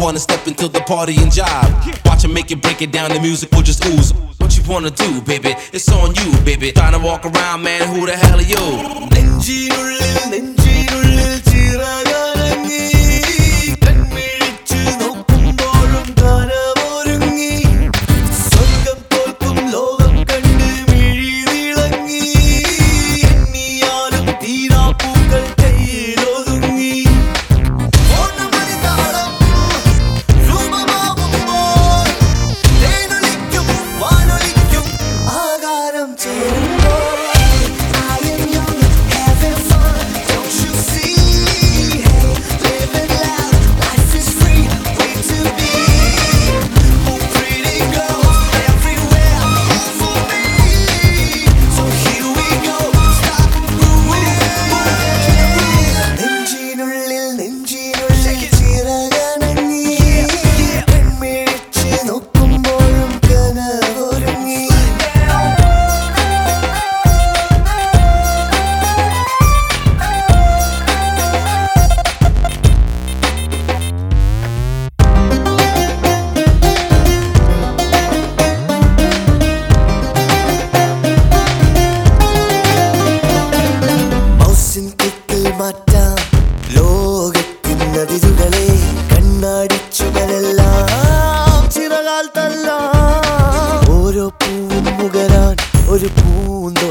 wanna step into the party and jive. Watch him make it, break it down, the music will just ooze. What you wanna do, baby? It's on you, baby. Trying to walk around, man, who the hell are you? കണ്ണാടിച്ചുമരെല്ലാം ചിറകാൽ തല്ല ഓരോ പൂവും മുകരാൻ ഒരു പൂന്തോ